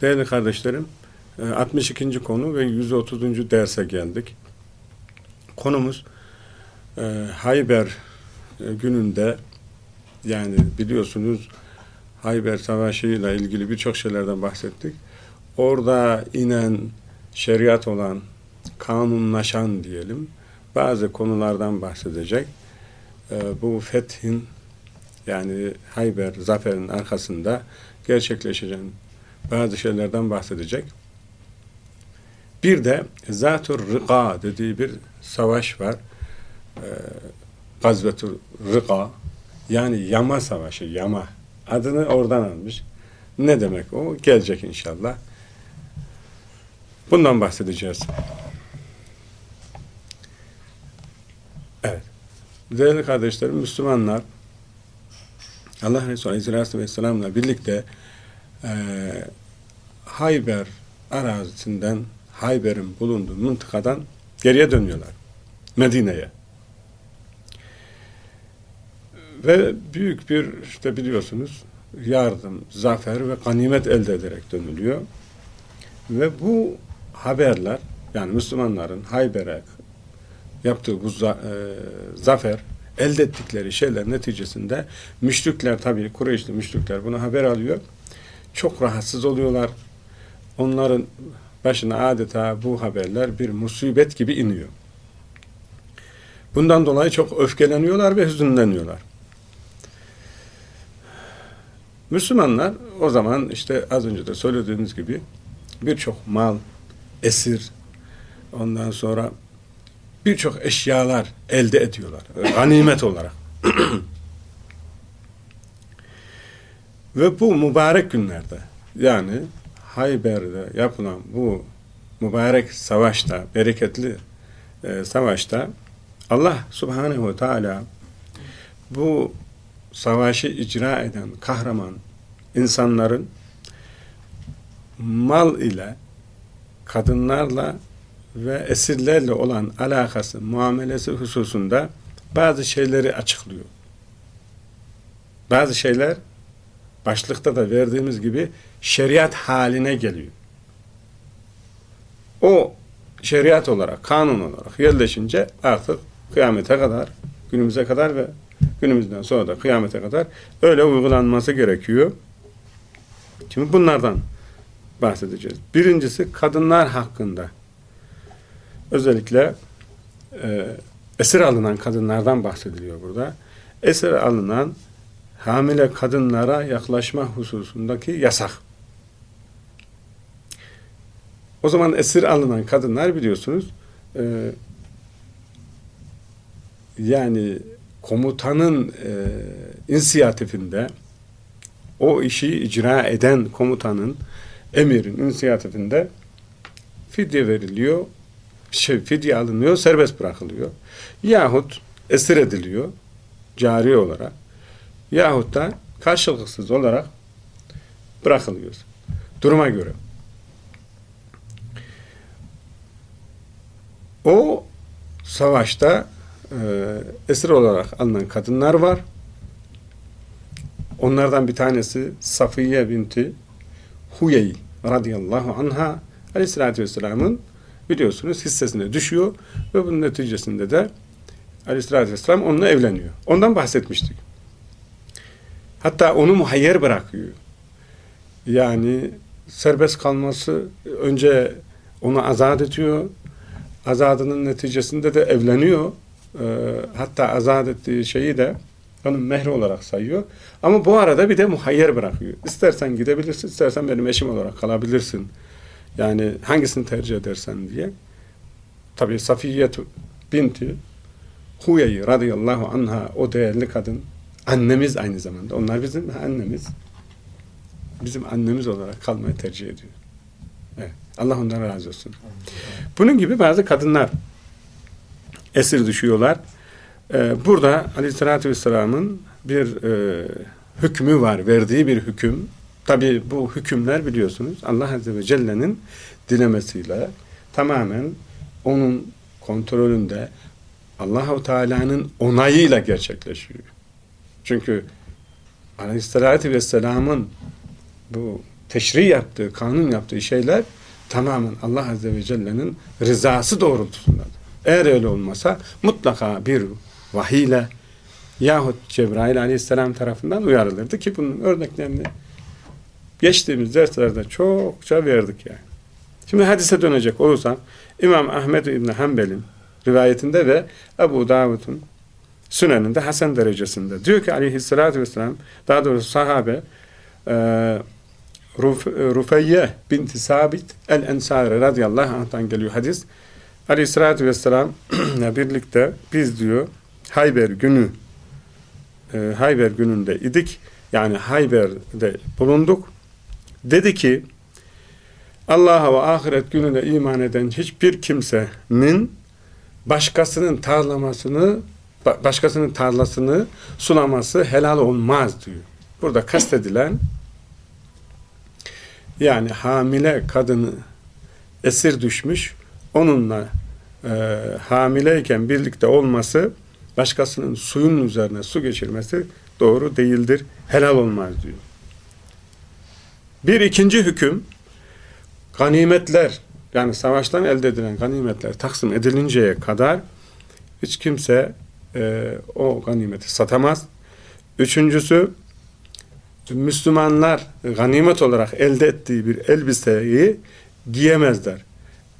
Değerli kardeşlerim, 62. konu ve 130. derse geldik. Konumuz e, Hayber e, gününde yani biliyorsunuz Hayber Savaşı ile ilgili birçok şeylerden bahsettik. Orada inen şeriat olan, kanunlaşan diyelim bazı konulardan bahsedecek. E, bu fethin yani Hayber zaferin arkasında gerçekleşecek bazı şeylerden bahsedecek. Bir de Zatur Rıka dediği bir savaş var. Ee, Gazvetur Rıka yani yama savaşı, yama. Adını oradan almış. Ne demek o? Gelecek inşallah. Bundan bahsedeceğiz. Evet. Değerli kardeşlerim, Müslümanlar Allah Resulü Aleyhisselatü Vesselam'la birlikte e, Hayber arazisinden Hayber'in bulunduğu mıntıkadan geriye dönüyorlar. Medine'ye. Ve büyük bir işte biliyorsunuz yardım, zafer ve ganimet elde ederek dönülüyor. Ve bu haberler yani Müslümanların Hayber'e yaptığı bu za, e, zafer elde ettikleri şeyler neticesinde müşrikler tabii Kureyşli müşrikler bunu haber alıyor. Çok rahatsız oluyorlar. Onların başına adeta bu haberler bir musibet gibi iniyor. Bundan dolayı çok öfkeleniyorlar ve hüzünleniyorlar. Müslümanlar o zaman işte az önce de söylediğimiz gibi birçok mal, esir, ondan sonra birçok eşyalar elde ediyorlar. Ganimet olarak. Ve bu mübarek günlerde yani Hayber'de yapılan bu mübarek savaşta, bereketli e, savaşta Allah subhanehu ve teala bu savaşı icra eden kahraman insanların mal ile, kadınlarla ve esirlerle olan alakası, muamelesi hususunda bazı şeyleri açıklıyor. Bazı şeyler başlıkta da verdiğimiz gibi şeriat haline geliyor. O şeriat olarak, kanun olarak yerleşince artık kıyamete kadar, günümüze kadar ve günümüzden sonra da kıyamete kadar öyle uygulanması gerekiyor. Şimdi bunlardan bahsedeceğiz. Birincisi kadınlar hakkında. Özellikle e, esir alınan kadınlardan bahsediliyor burada. Esir alınan hamile kadınlara yaklaşma hususundaki yasak. O zaman esir alınan kadınlar biliyorsunuz e, yani komutanın e, inisiyatifinde o işi icra eden komutanın emirin inisiyatifinde fidye veriliyor şey, fidye alınıyor, serbest bırakılıyor. Yahut esir ediliyor cari olarak yahut da karşılıksız olarak bırakılıyor. Duruma göre. O savaşta e, esir olarak alınan kadınlar var. Onlardan bir tanesi Safiye binti Huyey radıyallahu anha aleyhissalatü vesselamın biliyorsunuz hissesine düşüyor ve bunun neticesinde de aleyhissalatü vesselam onunla evleniyor. Ondan bahsetmiştik. Hatta onu muhayyer bırakıyor. Yani serbest kalması önce onu azat ediyor. Azadının neticesinde de evleniyor. Ee, hatta azat ettiği şeyi de onun mehri olarak sayıyor. Ama bu arada bir de muhayyer bırakıyor. İstersen gidebilirsin, istersen benim eşim olarak kalabilirsin. Yani hangisini tercih edersen diye. Tabi Safiye binti Huyeyi radıyallahu anha o değerli kadın annemiz aynı zamanda. Onlar bizim annemiz. Bizim annemiz olarak kalmayı tercih ediyor. Evet. Allah ondan razı olsun. Bunun gibi bazı kadınlar esir düşüyorlar. Ee, burada Aleyhisselatü Vesselam'ın bir e, hükmü var, verdiği bir hüküm. Tabi bu hükümler biliyorsunuz Allah Azze ve Celle'nin dilemesiyle tamamen onun kontrolünde Allahu Teala'nın onayıyla gerçekleşiyor. Çünkü Aleyhisselatü Vesselam'ın bu teşri yaptığı, kanun yaptığı şeyler tamamen Allah Azze ve Celle'nin rızası doğrultusundadır. Eğer öyle olmasa mutlaka bir vahiyle yahut Cebrail Aleyhisselam tarafından uyarılırdı ki bunun örneklerini geçtiğimiz derslerde çokça verdik yani. Şimdi hadise dönecek olursam İmam Ahmed İbni Hanbel'in rivayetinde ve Ebu Davud'un Sünen'inde Hasan derecesinde. Diyor ki aleyhissalatü vesselam daha doğrusu sahabe e, Ruf, Rufeyye binti Sabit el-Ensari radıyallahu anh'tan geliyor hadis. Aleyhissalatü vesselam'la birlikte biz diyor Hayber günü e, Hayber gününde idik. Yani Hayber'de bulunduk. Dedi ki Allah'a ve ahiret gününe iman eden hiçbir kimsenin başkasının tarlamasını başkasının tarlasını sulaması helal olmaz diyor. Burada kastedilen yani hamile kadını esir düşmüş onunla e, hamileyken birlikte olması başkasının suyun üzerine su geçirmesi doğru değildir. Helal olmaz diyor. Bir ikinci hüküm ganimetler yani savaştan elde edilen ganimetler taksim edilinceye kadar hiç kimse e, o ganimeti satamaz. Üçüncüsü Müslümanlar ganimet olarak elde ettiği bir elbiseyi giyemezler.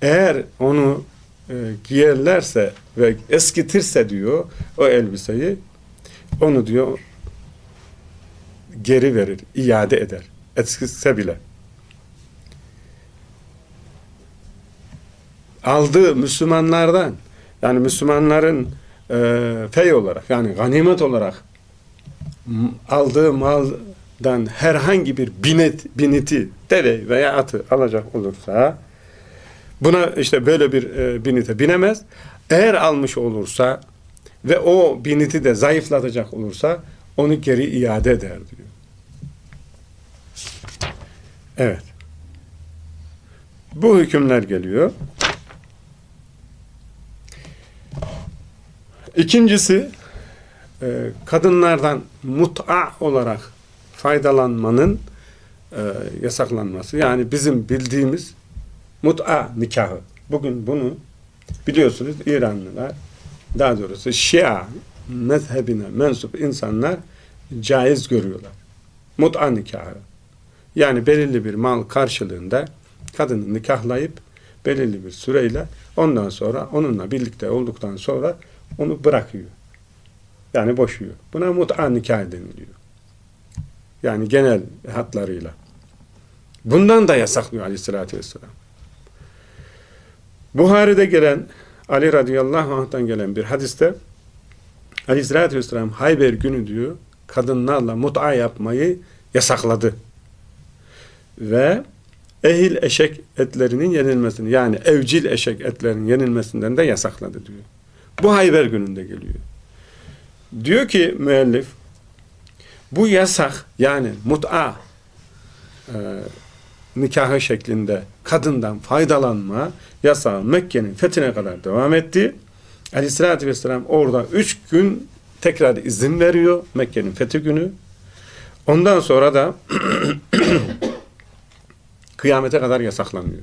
Eğer onu e, giyerlerse ve eskitirse diyor o elbiseyi onu diyor geri verir, iade eder. Eskitse bile. Aldığı Müslümanlardan yani Müslümanların e, fey olarak yani ganimet olarak aldığı maldan herhangi bir binet, biniti deve veya atı alacak olursa buna işte böyle bir e, binite binemez. Eğer almış olursa ve o biniti de zayıflatacak olursa onu geri iade eder diyor. Evet. Bu hükümler geliyor. İkincisi e, kadınlardan mut'a olarak faydalanmanın e, yasaklanması. Yani bizim bildiğimiz mut'a nikahı. Bugün bunu biliyorsunuz İranlılar daha doğrusu Şia mezhebine mensup insanlar caiz görüyorlar. Mut'a nikahı. Yani belirli bir mal karşılığında kadını nikahlayıp belirli bir süreyle ondan sonra onunla birlikte olduktan sonra onu bırakıyor. Yani boşuyor. Buna mut'a nikah deniliyor. Yani genel hatlarıyla. Bundan da yasaklıyor aleyhissalatü vesselam. Buhari'de gelen Ali radıyallahu anh'tan gelen bir hadiste aleyhissalatü vesselam Hayber günü diyor kadınlarla mut'a yapmayı yasakladı. Ve ehil eşek etlerinin yenilmesini yani evcil eşek etlerinin yenilmesinden de yasakladı diyor. Bu Hayber gününde geliyor. Diyor ki müellif bu yasak yani mut'a e, nikahı şeklinde kadından faydalanma yasağı Mekke'nin fethine kadar devam etti. Aleyhissalatü vesselam orada üç gün tekrar izin veriyor Mekke'nin fethi günü. Ondan sonra da kıyamete kadar yasaklanıyor.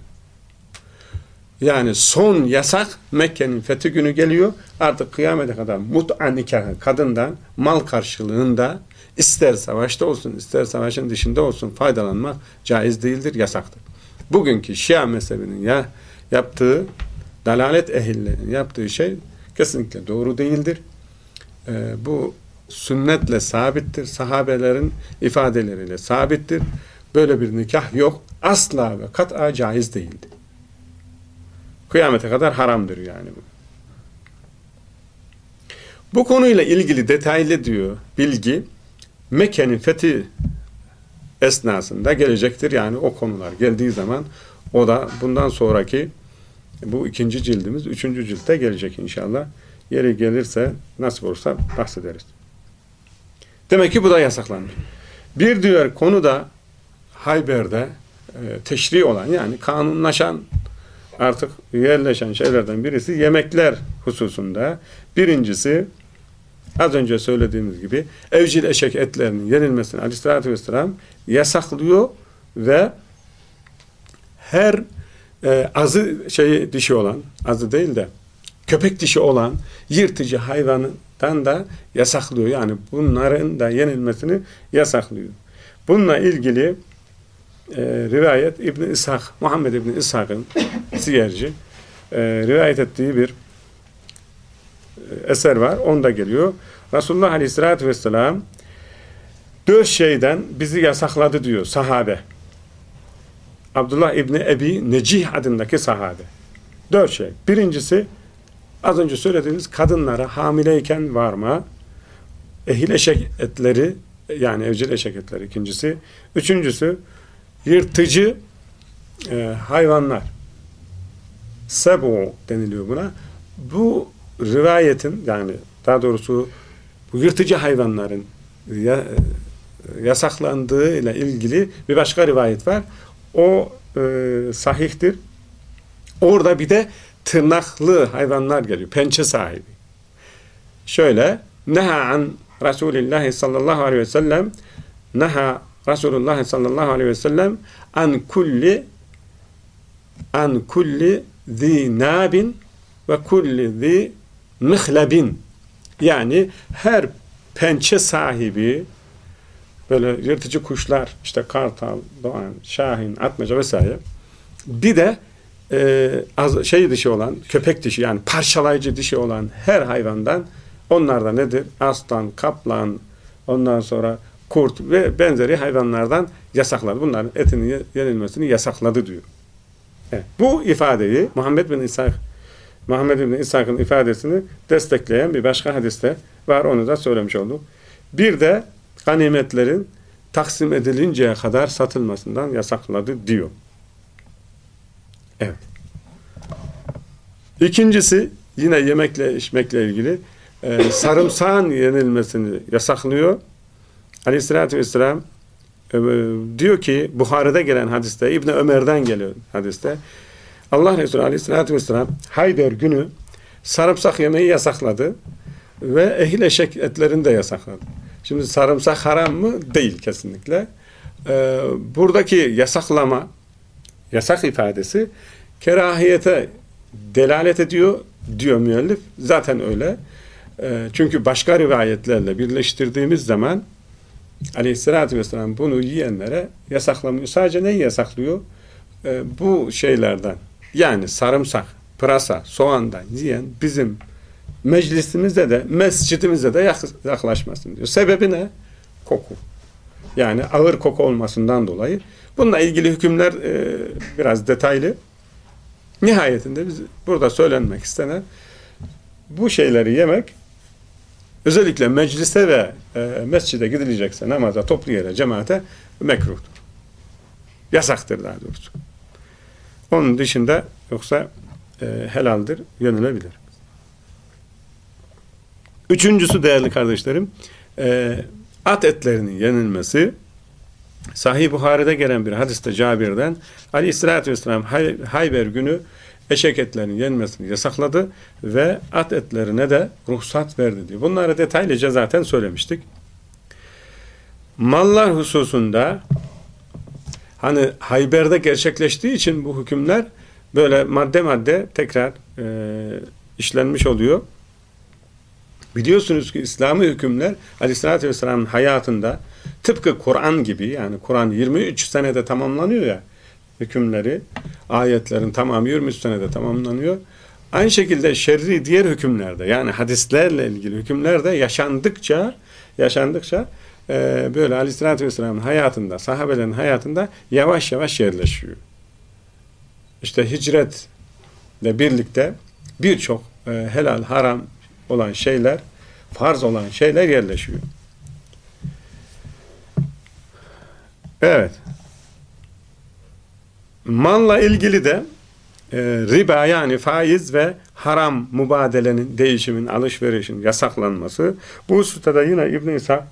Yani son yasak Mekke'nin fethi günü geliyor. Artık kıyamete kadar mut'a nikahı kadından mal karşılığında ister savaşta olsun ister savaşın dışında olsun faydalanmak caiz değildir, yasaktır. Bugünkü Şia mezhebinin ya yaptığı dalalet ehillerinin yaptığı şey kesinlikle doğru değildir. Ee, bu sünnetle sabittir. Sahabelerin ifadeleriyle sabittir. Böyle bir nikah yok. Asla ve kat'a caiz değildir. Kıyamete kadar haramdır yani bu. Bu konuyla ilgili detaylı diyor bilgi Mekke'nin fethi esnasında gelecektir. Yani o konular geldiği zaman O da bundan sonraki bu ikinci cildimiz, üçüncü ciltte gelecek inşallah. Yeri gelirse, nasip olursa bahsederiz. Demek ki bu da yasaklanmış. Bir diğer konu da Hayber'de e, teşri olan yani kanunlaşan artık yerleşen şeylerden birisi yemekler hususunda. Birincisi az önce söylediğimiz gibi evcil eşek etlerinin yenilmesini aleyhissalatü vesselam yasaklıyor ve her e, azı şeyi dişi olan, azı değil de köpek dişi olan yırtıcı hayvanından da yasaklıyor. Yani bunların da yenilmesini yasaklıyor. Bununla ilgili e, rivayet İbn İshak, Muhammed İbn İshak'ın siyerci e, rivayet ettiği bir e, eser var. Onda geliyor. Resulullah Aleyhisselatü Vesselam dört şeyden bizi yasakladı diyor sahabe. Abdullah İbni Ebi Necih adındaki sahabe. Dört şey. Birincisi az önce söylediğimiz kadınlara hamileyken varma, ehil eşek etleri yani evcil eşek etleri ikincisi. Üçüncüsü yırtıcı e, hayvanlar. Sebu deniliyor buna. Bu rivayetin yani daha doğrusu bu yırtıcı hayvanların ya, e, yasaklandığı ile ilgili bir başka rivayet var. O e, sahihtir. Orada bir de tırnaklı hayvanlar geliyor. Pençe sahibi. Şöyle neha an Resulullah sallallahu aleyhi ve sellem neha Resulullah sallallahu aleyhi ve sellem an kulli an kulli zi nabin ve kulli zi mihlebin yani her pençe sahibi böyle yırtıcı kuşlar işte kartal, doğan, şahin, atmaca vesaire bir de e, az, şey dişi olan köpek dişi yani parçalayıcı dişi olan her hayvandan onlar da nedir? Aslan, kaplan ondan sonra kurt ve benzeri hayvanlardan yasakladı. Bunların etinin yenilmesini yasakladı diyor. Bu ifadeyi Muhammed bin İshak Muhammed bin İshak'ın ifadesini destekleyen bir başka hadiste var. Onu da söylemiş olduk. Bir de ganimetlerin taksim edilinceye kadar satılmasından yasakladı diyor. Evet. İkincisi yine yemekle içmekle ilgili e, sarımsağın yenilmesini yasaklıyor. Aleyhissalatü vesselam diyor ki Buhari'de gelen hadiste İbni Ömer'den geliyor hadiste Allah Resulü Aleyhisselatü Vesselam Hayber günü sarımsak yemeği yasakladı ve ehil eşek etlerini de yasakladı. Şimdi sarımsak haram mı? Değil kesinlikle. Ee, buradaki yasaklama, yasak ifadesi kerahiyete delalet ediyor diyor müellif. Zaten öyle. Ee, çünkü başka rivayetlerle birleştirdiğimiz zaman Aleyhisselatü Vesselam bunu yiyenlere yasaklamıyor. Sadece neyi yasaklıyor? Ee, bu şeylerden yani sarımsak, pırasa, soğandan yiyen bizim meclisimizde de, mescidimizde de yaklaşmasın diyor. Sebebi ne? Koku. Yani ağır koku olmasından dolayı. Bununla ilgili hükümler e, biraz detaylı. Nihayetinde biz burada söylenmek istenen bu şeyleri yemek özellikle meclise ve e, mescide gidilecekse namaza, toplu yere, cemaate mekruhtur. Yasaktır daha doğrusu. Onun dışında yoksa e, helaldir, yönülebilir. Üçüncüsü değerli kardeşlerim, e, at etlerinin yenilmesi, Sahih Buhari'de gelen bir hadiste Cabir'den Aleyhisselatü Vesselam Hay Hayber günü eşek etlerinin yenmesini yasakladı ve at etlerine de ruhsat verdi diyor. Bunları detaylıca zaten söylemiştik. Mallar hususunda hani Hayber'de gerçekleştiği için bu hükümler böyle madde madde tekrar e, işlenmiş oluyor. Biliyorsunuz ki İslami hükümler Aleyhisselatü Vesselam'ın hayatında tıpkı Kur'an gibi yani Kur'an 23 senede tamamlanıyor ya hükümleri ayetlerin tamamı 23 senede tamamlanıyor. Aynı şekilde şerri diğer hükümlerde yani hadislerle ilgili hükümlerde yaşandıkça yaşandıkça e, böyle aleyhissalatü vesselamın hayatında, sahabelerin hayatında yavaş yavaş yerleşiyor. İşte hicretle birlikte birçok e, helal, haram olan şeyler, farz olan şeyler yerleşiyor. Evet. Malla ilgili de e, riba yani faiz ve haram mübadelenin, değişimin, alışverişin yasaklanması. Bu hususta da yine İbn-i İsa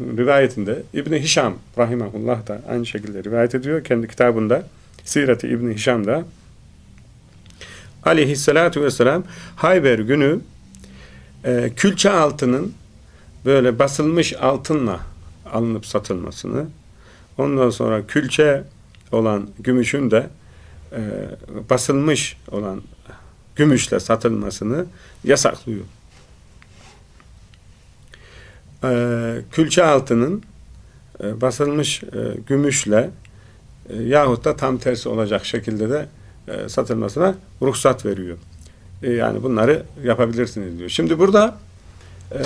rivayetinde İbn-i Hişam rahimahullah da aynı şekilde rivayet ediyor. Kendi kitabında Siret-i İbn-i Hişam'da aleyhissalatu vesselam Hayber günü e, külçe altının böyle basılmış altınla alınıp satılmasını ondan sonra külçe olan gümüşün de e, basılmış olan gümüşle satılmasını yasaklıyor. E, külçe altının e, basılmış e, gümüşle e, yahut da tam tersi olacak şekilde de e, satılmasına ruhsat veriyor. E, yani bunları yapabilirsiniz diyor. Şimdi burada e,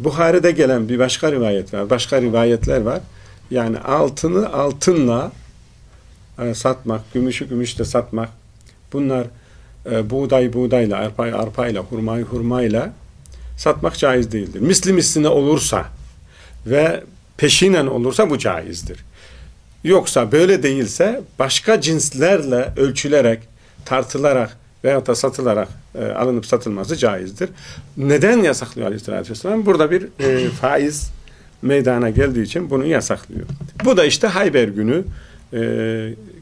Buhari'de gelen bir başka rivayet var. Başka rivayetler var. Yani altını altınla e, satmak, gümüşü gümüşle satmak. Bunlar e, buğday buğdayla, arpayı arpayla, hurmayı hurmayla satmak caiz değildir. Misli misline olursa ve peşinen olursa bu caizdir. Yoksa böyle değilse başka cinslerle ölçülerek, tartılarak veyahut da satılarak e, alınıp satılması caizdir. Neden yasaklıyor Aleyhisselatü Vesselam? Burada bir e, faiz meydana geldiği için bunu yasaklıyor. Bu da işte Hayber günü e,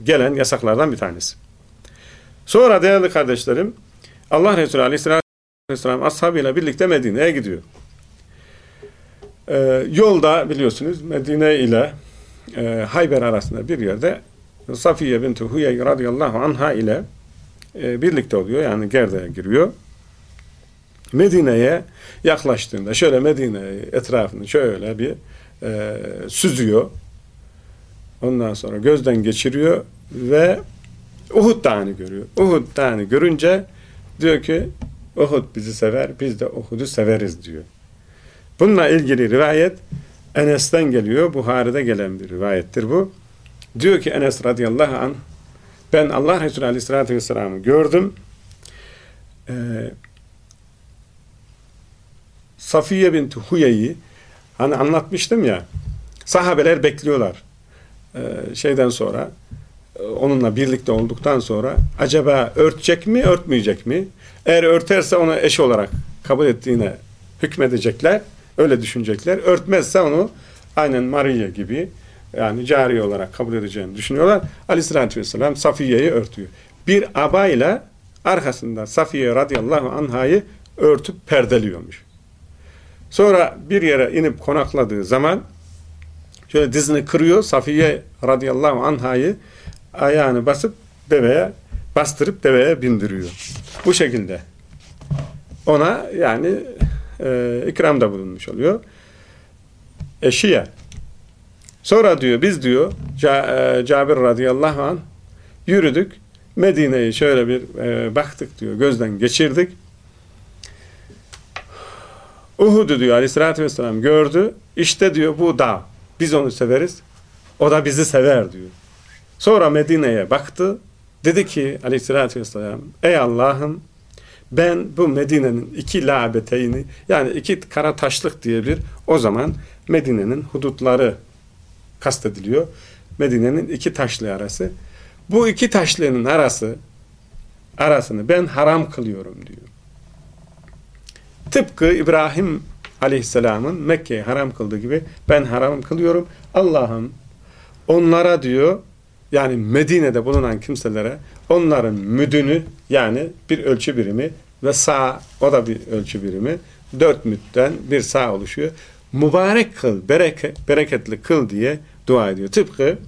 gelen yasaklardan bir tanesi. Sonra değerli kardeşlerim Allah Resulü Aleyhisselatü ashabıyla birlikte Medine'ye gidiyor. E, yolda biliyorsunuz Medine ile e, Hayber arasında bir yerde Safiye binti Huyey radıyallahu anha ile e, birlikte oluyor. Yani Gerde'ye giriyor. Medine'ye yaklaştığında şöyle Medine etrafını şöyle bir e, süzüyor. Ondan sonra gözden geçiriyor ve Uhud Dağı'nı görüyor. Uhud Dağı'nı görünce diyor ki Uhud bizi sever, biz de Uhud'u severiz diyor. Bununla ilgili rivayet Enes'ten geliyor. Buhari'de gelen bir rivayettir bu. Diyor ki Enes radıyallahu anh ben Allah Resulü aleyhissalatü vesselam'ı gördüm. Ee, Safiye binti Huye'yi hani anlatmıştım ya sahabeler bekliyorlar. Ee, şeyden sonra onunla birlikte olduktan sonra acaba örtecek mi örtmeyecek mi? Eğer örterse onu eş olarak kabul ettiğine hükmedecekler. Öyle düşünecekler. Örtmezse onu aynen Maria gibi yani cari olarak kabul edeceğini düşünüyorlar. Aleyhissalatü vesselam Safiye'yi örtüyor. Bir abayla arkasında Safiye radıyallahu anhayı örtüp perdeliyormuş. Sonra bir yere inip konakladığı zaman şöyle dizini kırıyor. Safiye radıyallahu anhayı ayağını basıp deveye bastırıp deveye bindiriyor. Bu şekilde. Ona yani e, ikramda bulunmuş oluyor. Eşiye. Sonra diyor biz diyor e, Cabir radıyallahu an yürüdük. Medine'yi şöyle bir e, baktık diyor. Gözden geçirdik. Uhud'u diyor aleyhissalatü vesselam gördü. İşte diyor bu dağ. Biz onu severiz. O da bizi sever diyor. Sonra Medine'ye baktı. Dedi ki aleyhissalatü vesselam ey Allah'ım ben bu Medine'nin iki labeteyni yani iki kara taşlık diye bir o zaman Medine'nin hudutları kastediliyor. Medine'nin iki taşlı arası. Bu iki taşlının arası arasını ben haram kılıyorum diyor. Tıpkı İbrahim Aleyhisselam'ın Mekke'yi haram kıldığı gibi ben haram kılıyorum. Allah'ım onlara diyor yani Medine'de bulunan kimselere onların müdünü yani bir ölçü birimi ve sağ o da bir ölçü birimi dört mütten bir sağ oluşuyor. Mübarek kıl, bereke, bereketli kıl diye dua ediyor. Tıpkı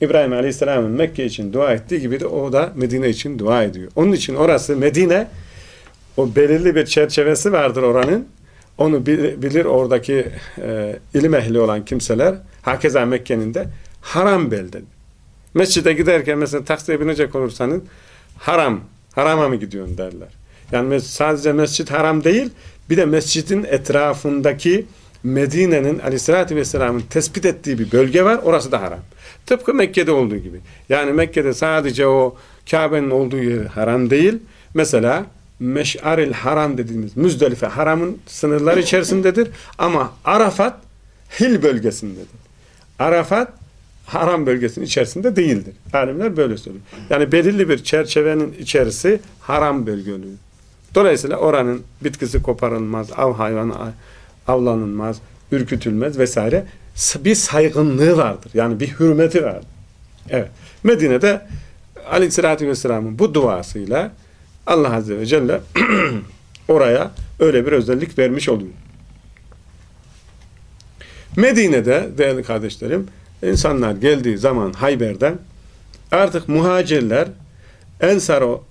İbrahim Aleyhisselam'ın Mekke için dua ettiği gibi de o da Medine için dua ediyor. Onun için orası Medine o belirli bir çerçevesi vardır oranın. Onu bilir, oradaki e, ilim ehli olan kimseler. Hakeza Mekke'nin de haram belde. Mescide giderken mesela taksiye binecek olursanız haram, harama mı gidiyorsun derler. Yani sadece mescit haram değil, bir de mescidin etrafındaki Medine'nin aleyhissalatü vesselamın tespit ettiği bir bölge var. Orası da haram. Tıpkı Mekke'de olduğu gibi. Yani Mekke'de sadece o Kabe'nin olduğu yer haram değil. Mesela Meş'aril haram dediğimiz Müzdelife haramın sınırları içerisindedir. Ama Arafat Hil bölgesindedir. Arafat haram bölgesinin içerisinde değildir. Alimler böyle söylüyor. Yani belirli bir çerçevenin içerisi haram bölgeliği. Dolayısıyla oranın bitkisi koparılmaz, av hayvanı avlanılmaz, ürkütülmez vesaire. Bir saygınlığı vardır. Yani bir hürmeti vardır. Evet. Medine'de Aleyhisselatü Vesselam'ın bu duasıyla Allah Azze ve Celle oraya öyle bir özellik vermiş oluyor. Medine'de değerli kardeşlerim insanlar geldiği zaman Hayber'den artık muhacirler Ensar o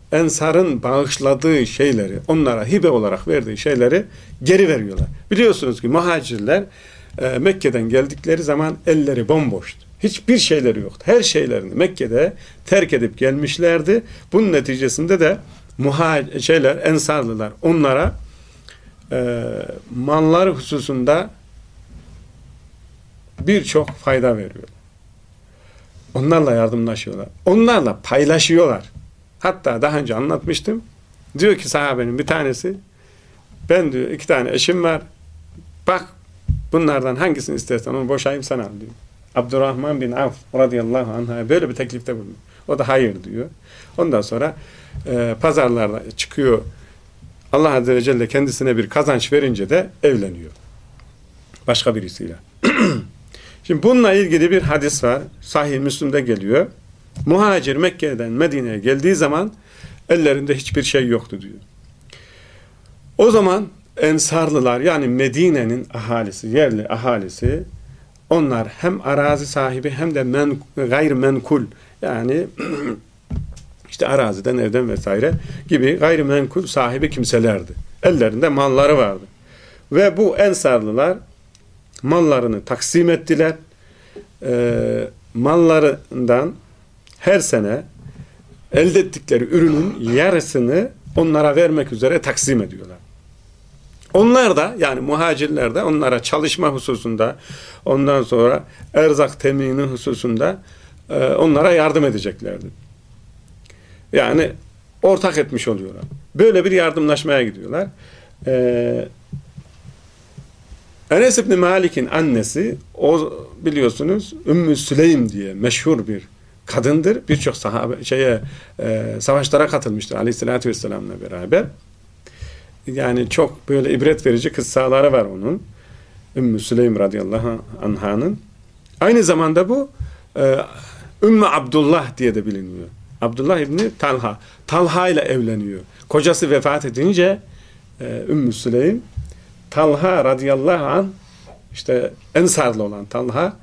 bağışladığı şeyleri, onlara hibe olarak verdiği şeyleri geri veriyorlar. Biliyorsunuz ki muhacirler e, Mekke'den geldikleri zaman elleri bomboştu. Hiçbir şeyleri yoktu. Her şeylerini Mekke'de terk edip gelmişlerdi. Bunun neticesinde de muha şeyler, ensarlılar onlara e, mallar hususunda birçok fayda veriyorlar. Onlarla yardımlaşıyorlar. Onlarla paylaşıyorlar. Hatta daha önce anlatmıştım. Diyor ki sahabenin bir tanesi ben diyor iki tane eşim var. Bak bunlardan hangisini istersen onu boşayayım sana diyor. Abdurrahman bin Avf radıyallahu anh'a böyle bir teklifte bulunuyor. O da hayır diyor. Ondan sonra e, pazarlarda çıkıyor. Allah Azze ve Celle kendisine bir kazanç verince de evleniyor. Başka birisiyle. Şimdi bununla ilgili bir hadis var. Sahih Müslüm'de geliyor. Muhacir Mekke'den Medine'ye geldiği zaman ellerinde hiçbir şey yoktu diyor. O zaman Ensarlılar yani Medine'nin ahalisi, yerli ahalisi onlar hem arazi sahibi hem de men, gayrimenkul yani işte araziden, evden vesaire gibi gayrimenkul sahibi kimselerdi. Ellerinde malları vardı. Ve bu Ensarlılar mallarını taksim ettiler. E, mallarından her sene elde ettikleri ürünün yarısını onlara vermek üzere taksim ediyorlar. Onlar da yani muhacirler de onlara çalışma hususunda ondan sonra erzak temini hususunda e, onlara yardım edeceklerdi. Yani ortak etmiş oluyorlar. Böyle bir yardımlaşmaya gidiyorlar. Ee, Enes İbni Malik'in annesi o biliyorsunuz Ümmü Süleym diye meşhur bir kadındır. Birçok sahabe şeye e, savaşlara katılmıştır Aleyhisselatü Vesselam'la beraber. Yani çok böyle ibret verici kıssaları var onun. Ümmü Süleym radıyallahu anh'ın. Aynı zamanda bu e, Ümmü Abdullah diye de biliniyor. Abdullah İbni Talha. Talha ile evleniyor. Kocası vefat edince e, Ümmü Süleym Talha radıyallahu an işte Ensarlı olan Talha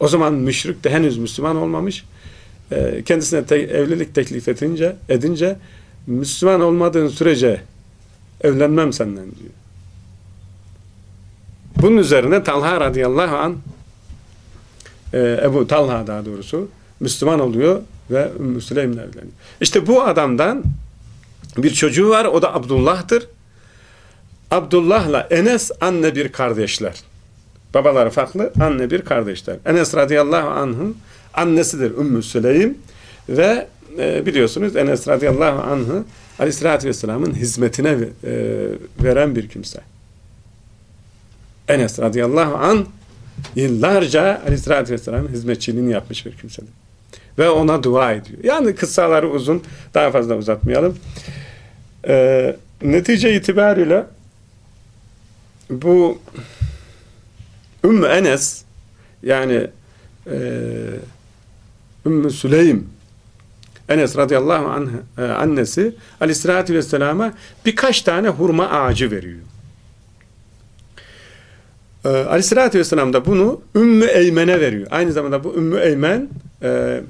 o zaman müşrik de henüz Müslüman olmamış. E, kendisine te evlilik teklif edince, edince Müslüman olmadığın sürece evlenmem senden diyor. Bunun üzerine Talha radıyallahu an e, Ebu Talha daha doğrusu Müslüman oluyor ve Ümmü Süleym'le evleniyor. İşte bu adamdan bir çocuğu var. O da Abdullah'tır. Abdullah'la Enes anne bir kardeşler. Babaları farklı, anne bir kardeşler. Enes radıyallahu anh'ın annesidir Ümmü Süleym ve e, biliyorsunuz Enes radıyallahu anh'ı aleyhissalatü vesselamın hizmetine e, veren bir kimse. Enes radıyallahu anh yıllarca aleyhissalatü vesselamın hizmetçiliğini yapmış bir kimsedir. Ve ona dua ediyor. Yani kıssaları uzun. Daha fazla uzatmayalım. Ee, netice itibariyle bu Ümmü Enes yani e, Ümmü Süleym Enes radıyallahu anh e, annesi aleyhissalatü vesselama birkaç tane hurma ağacı veriyor. E, aleyhissalatü vesselam da bunu Ümmü Eymen'e veriyor. Aynı zamanda bu Ümmü Eymen e,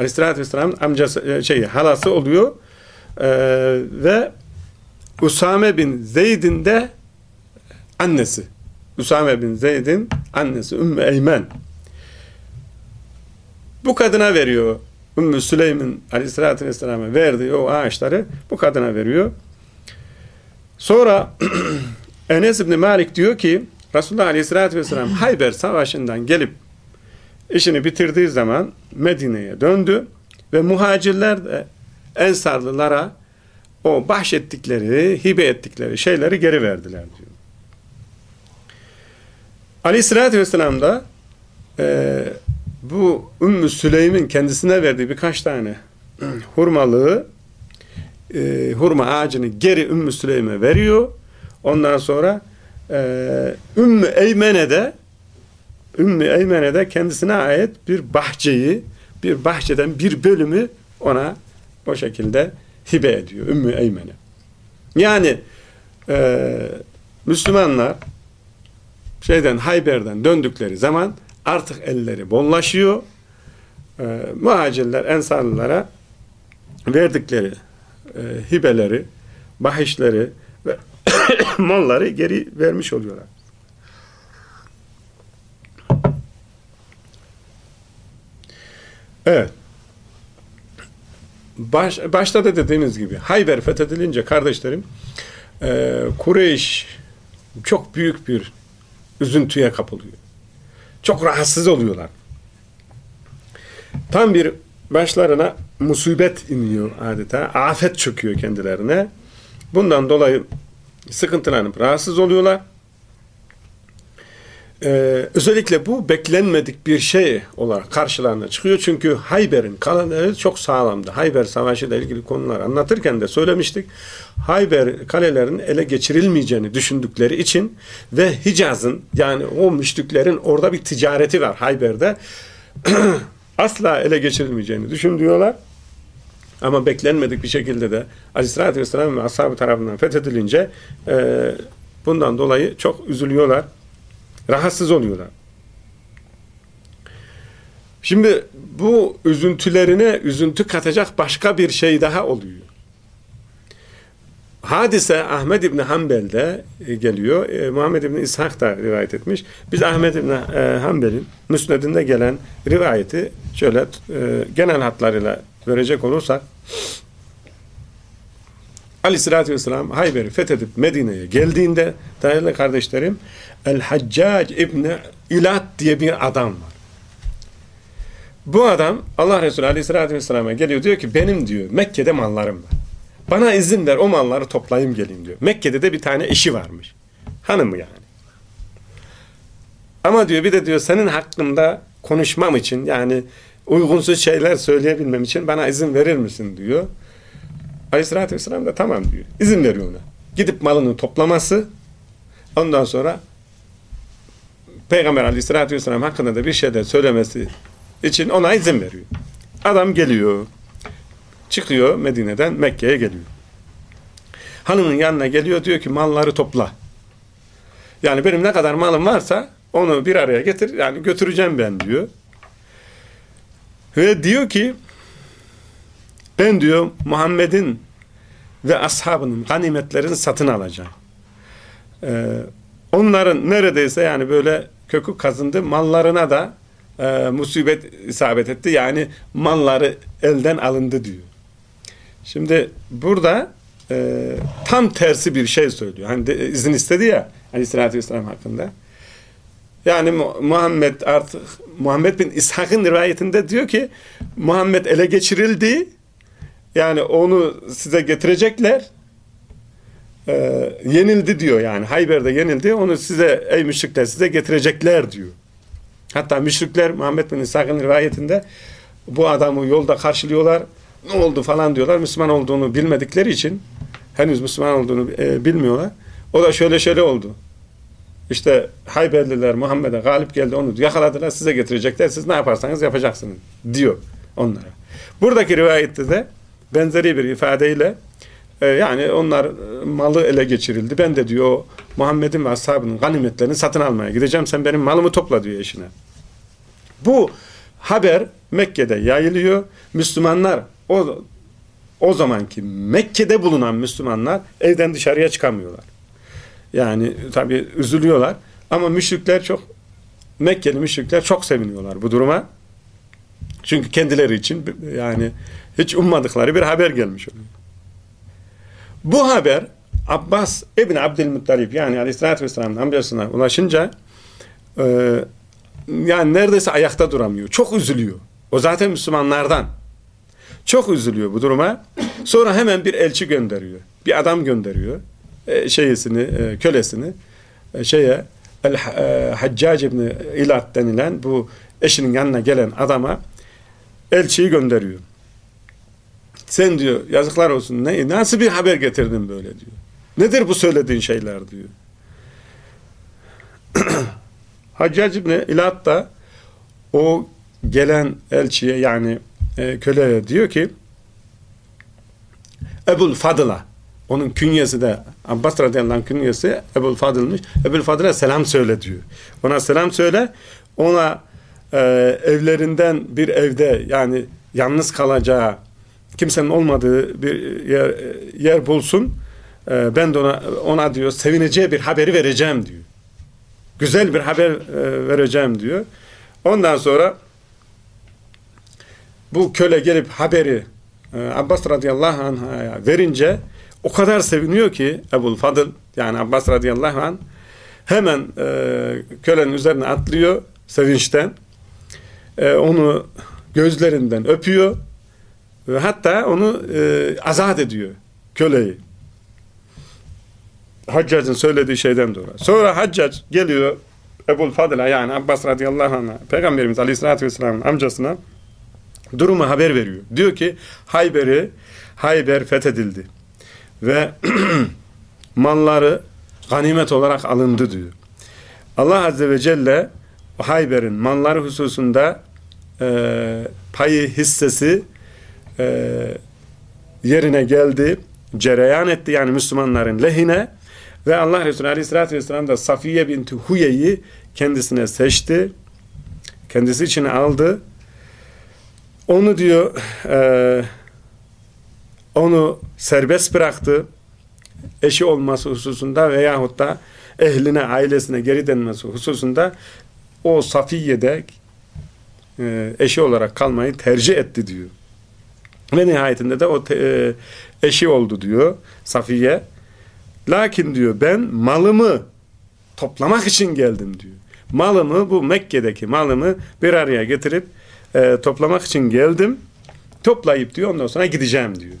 aleyhissalatü vesselam amcası, e, şey, halası oluyor e, ve Usame bin Zeyd'in de annesi. Usame bin Zeyd'in annesi Ümmü Eymen. Bu kadına veriyor. Ümmü Süleym'in aleyhissalatü vesselam'a verdiği o ağaçları bu kadına veriyor. Sonra Enes İbni Malik diyor ki Resulullah aleyhissalatü vesselam Hayber savaşından gelip işini bitirdiği zaman Medine'ye döndü ve muhacirler de Ensarlılara o bahşettikleri, hibe ettikleri şeyleri geri verdiler diyor. Aleyhissalatü vesselam da e, bu Ümmü Süleym'in kendisine verdiği birkaç tane hurmalığı e, hurma ağacını geri Ümmü Süleym'e veriyor. Ondan sonra e, Ümmü Eymen'e Ümmü Eymen'e kendisine ait bir bahçeyi bir bahçeden bir bölümü ona o şekilde hibe ediyor Ümmü Eymen'e. Yani e, Müslümanlar şeyden Hayber'den döndükleri zaman artık elleri bollaşıyor. E, muhacirler ensarlılara verdikleri e, hibeleri, bahişleri ve malları geri vermiş oluyorlar. Evet. Baş, başta da dediğimiz gibi Hayber fethedilince kardeşlerim e, Kureyş çok büyük bir üzüntüye kapılıyor. Çok rahatsız oluyorlar. Tam bir başlarına musibet iniyor adeta. Afet çöküyor kendilerine. Bundan dolayı sıkıntılanıp rahatsız oluyorlar. Ee, özellikle bu beklenmedik bir şey olarak karşılarına çıkıyor. Çünkü Hayber'in kaleleri çok sağlamdı. Hayber Savaşı ile ilgili konular anlatırken de söylemiştik. Hayber kalelerin ele geçirilmeyeceğini düşündükleri için ve Hicaz'ın yani o müşriklerin orada bir ticareti var Hayber'de. asla ele geçirilmeyeceğini düşünüyorlar. Ama beklenmedik bir şekilde de Aleyhisselatü Vesselam ve ashabı tarafından fethedilince e, bundan dolayı çok üzülüyorlar. Rahatsız oluyorlar. Şimdi bu üzüntülerine üzüntü katacak başka bir şey daha oluyor. Hadise Ahmed İbni Hanbel'de e, geliyor. E, Muhammed İbni İshak da rivayet etmiş. Biz Ahmed İbni e, Hanbel'in müsnedinde gelen rivayeti şöyle e, genel hatlarıyla verecek olursak Aleyhisselatü Vesselam Hayber'i fethedip Medine'ye geldiğinde değerli kardeşlerim El-Haccac İbni İlat diye bir adam var. Bu adam Allah Resulü Aleyhisselatü Vesselam'a geliyor diyor ki benim diyor Mekke'de mallarım var. Bana izin ver o malları toplayayım geleyim diyor. Mekke'de de bir tane eşi varmış. Hanımı yani. Ama diyor bir de diyor senin hakkında konuşmam için yani uygunsuz şeyler söyleyebilmem için bana izin verir misin diyor. Aleyhissalatü vesselam da tamam diyor. İzin veriyor ona. Gidip malını toplaması ondan sonra Peygamber aleyhissalatü vesselam hakkında da bir şeyler söylemesi için ona izin veriyor. Adam geliyor. Çıkıyor Medine'den Mekke'ye geliyor. Hanımın yanına geliyor diyor ki malları topla. Yani benim ne kadar malım varsa onu bir araya getir yani götüreceğim ben diyor. Ve diyor ki ben diyor Muhammed'in ve ashabının ganimetlerini satın alacağım. Ee, onların neredeyse yani böyle kökü kazındı mallarına da e, musibet isabet etti. Yani malları elden alındı diyor. Şimdi burada e, tam tersi bir şey söylüyor. Hani de, izin istedi ya Aleyhisselatü Vesselam hakkında. Yani Muhammed artık Muhammed bin İshak'ın rivayetinde diyor ki Muhammed ele geçirildi. Yani onu size getirecekler. E, yenildi diyor yani. Hayber'de yenildi. Onu size ey müşrikler size getirecekler diyor. Hatta müşrikler Muhammed bin İshak'ın rivayetinde bu adamı yolda karşılıyorlar ne oldu falan diyorlar. Müslüman olduğunu bilmedikleri için henüz Müslüman olduğunu e, bilmiyorlar. O da şöyle şöyle oldu. İşte Hayberliler Muhammed'e galip geldi onu yakaladılar size getirecekler siz ne yaparsanız yapacaksınız diyor onlara. Buradaki rivayette de benzeri bir ifadeyle e, yani onlar malı ele geçirildi. Ben de diyor Muhammed'in ve ashabının ganimetlerini satın almaya gideceğim sen benim malımı topla diyor eşine. Bu haber Mekke'de yayılıyor. Müslümanlar o o zamanki Mekke'de bulunan Müslümanlar evden dışarıya çıkamıyorlar. Yani tabi üzülüyorlar ama müşrikler çok Mekkeli müşrikler çok seviniyorlar bu duruma. Çünkü kendileri için yani hiç ummadıkları bir haber gelmiş oluyor. Bu haber Abbas İbn Abdülmuttalib yani Aleyhisselatü Vesselam'ın amcasına ulaşınca e, yani neredeyse ayakta duramıyor. Çok üzülüyor. O zaten Müslümanlardan. Çok üzülüyor bu duruma. Sonra hemen bir elçi gönderiyor. Bir adam gönderiyor. E, şeysini, e, kölesini e, şeye El e, Haccac ibn İlat denilen bu eşinin yanına gelen adama elçiyi gönderiyor. Sen diyor yazıklar olsun ne, nasıl bir haber getirdin böyle diyor. Nedir bu söylediğin şeyler diyor. Haccac İbni İlat da o gelen elçiye yani e, köleye diyor ki Ebul Fadıl'a onun künyesi de Abbas radıyallahu künyesi Ebul Fadıl'mış. Ebul Fadıl'a selam söyle diyor. Ona selam söyle. Ona e, evlerinden bir evde yani yalnız kalacağı kimsenin olmadığı bir yer, yer bulsun. E, ben de ona, ona diyor sevineceği bir haberi vereceğim diyor. Güzel bir haber e, vereceğim diyor. Ondan sonra bu köle gelip haberi e, Abbas radıyallahu anh'a verince o kadar seviniyor ki Ebul Fadıl yani Abbas radıyallahu anh hemen e, kölenin üzerine atlıyor sevinçten. E, onu gözlerinden öpüyor ve hatta onu e, azat ediyor köleyi. Haccac'ın söylediği şeyden dolayı. Sonra Haccac geliyor Ebul Fadıl'a yani Abbas radıyallahu anh'a Peygamberimiz aleyhissalatü vesselamın amcasına durumu haber veriyor. Diyor ki Hayber'i Hayber fethedildi ve malları ganimet olarak alındı diyor. Allah Azze ve Celle Hayber'in malları hususunda e, payı hissesi e, yerine geldi, cereyan etti yani Müslümanların lehine ve Allah Resulü Aleyhisselatü Vesselam da Safiye binti Huye'yi kendisine seçti. Kendisi için aldı. Onu diyor e, onu serbest bıraktı. Eşi olması hususunda veyahut da ehline, ailesine geri dönmesi hususunda o Safiye'de e, eşi olarak kalmayı tercih etti diyor. Ve nihayetinde de o te, e, eşi oldu diyor Safiye. Lakin diyor ben malımı toplamak için geldim diyor. Malımı bu Mekke'deki malımı bir araya getirip e, toplamak için geldim. Toplayıp diyor ondan sonra gideceğim diyor.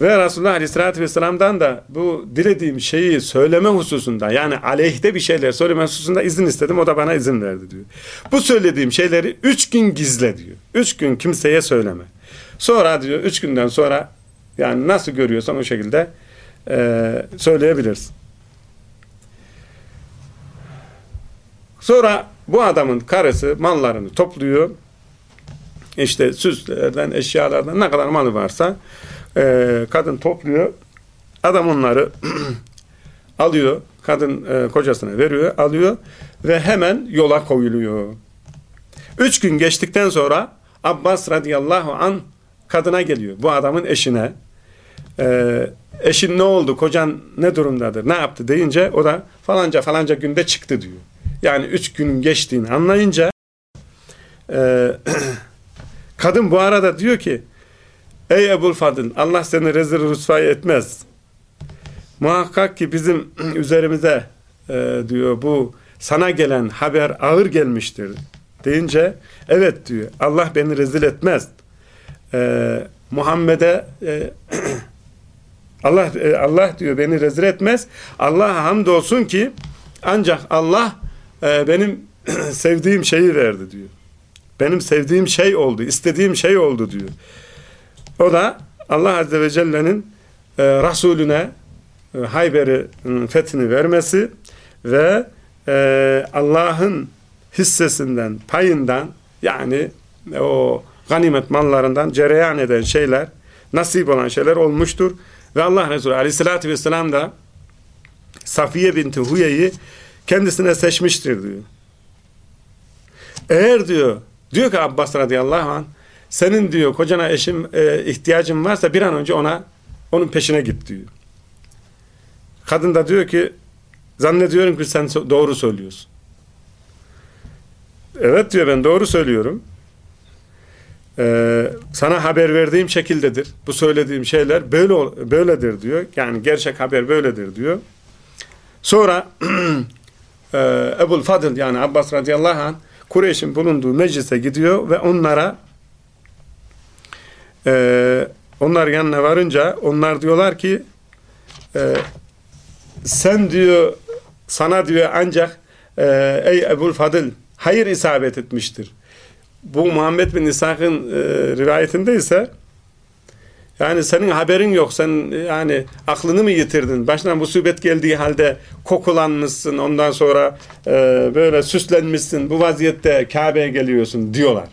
Ve Resulullah Aleyhisselatü Vesselam'dan da bu dilediğim şeyi söyleme hususunda yani aleyhte bir şeyler söyleme hususunda izin istedim. O da bana izin verdi diyor. Bu söylediğim şeyleri üç gün gizle diyor. Üç gün kimseye söyleme. Sonra diyor üç günden sonra yani nasıl görüyorsan o şekilde e, söyleyebilirsin. Sonra bu adamın karısı mallarını topluyor. İşte süslerden, eşyalardan ne kadar malı varsa e, kadın topluyor. Adam onları alıyor. Kadın e, kocasına veriyor, alıyor ve hemen yola koyuluyor. Üç gün geçtikten sonra Abbas radıyallahu an kadına geliyor. Bu adamın eşine. E, eşin ne oldu? Kocan ne durumdadır? Ne yaptı? deyince o da falanca falanca günde çıktı diyor. Yani üç günün geçtiğini anlayınca e, kadın bu arada diyor ki Ey Ebul Fadıl Allah seni rezil rüsvay etmez. Muhakkak ki bizim üzerimize e, diyor bu sana gelen haber ağır gelmiştir deyince evet diyor Allah beni rezil etmez. E, Muhammed'e e, Allah e, Allah diyor beni rezil etmez. Allah'a hamdolsun ki ancak Allah e, benim sevdiğim şeyi verdi diyor. Benim sevdiğim şey oldu, istediğim şey oldu diyor. O da Allah Azze ve Celle'nin e, Resulüne e, e, fethini vermesi ve Allah'ın hissesinden, payından yani o ganimet mallarından cereyan eden şeyler, nasip olan şeyler olmuştur. Ve Allah Resulü Aleyhisselatü Vesselam da Safiye binti Huye'yi kendisine seçmiştir diyor. Eğer diyor, diyor ki Abbas radıyallahu anh, senin diyor kocana eşim e, ihtiyacın varsa bir an önce ona onun peşine git diyor. Kadın da diyor ki zannediyorum ki sen doğru söylüyorsun. Evet diyor ben doğru söylüyorum. Ee, sana haber verdiğim şekildedir. Bu söylediğim şeyler böyle böyledir diyor. Yani gerçek haber böyledir diyor. Sonra e, Ebul Fadıl yani Abbas radıyallahu anh Kureyş'in bulunduğu meclise gidiyor ve onlara e, onlar yanına varınca onlar diyorlar ki e, sen diyor sana diyor ancak e, ey Ebul Fadıl hayır isabet etmiştir. Bu Muhammed bin İshak'ın e, rivayetinde ise yani senin haberin yok. Sen yani aklını mı yitirdin? Başına musibet geldiği halde kokulanmışsın. Ondan sonra e, böyle süslenmişsin. Bu vaziyette Kabe'ye geliyorsun diyorlar.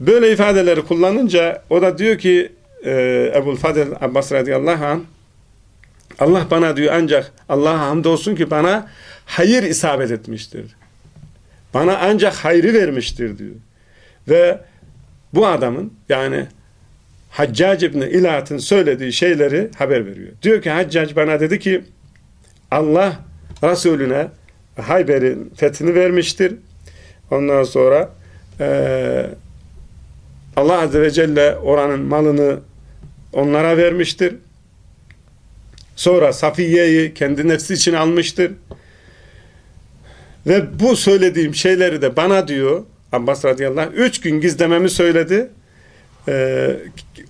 Böyle ifadeleri kullanınca o da diyor ki e, Ebul Fadıl Abbas radıyallahu anh Allah bana diyor ancak Allah'a hamdolsun ki bana hayır isabet etmiştir. Bana ancak hayrı vermiştir diyor. Ve bu adamın yani Haccac İbni İlat'ın söylediği şeyleri haber veriyor. Diyor ki Haccac bana dedi ki Allah Resulüne Hayber'in fethini vermiştir. Ondan sonra e, Allah Azze ve Celle oranın malını onlara vermiştir. Sonra Safiye'yi kendi nefsi için almıştır. Ve bu söylediğim şeyleri de bana diyor Abbas radıyallahu anh, üç gün gizlememi söyledi. Ee,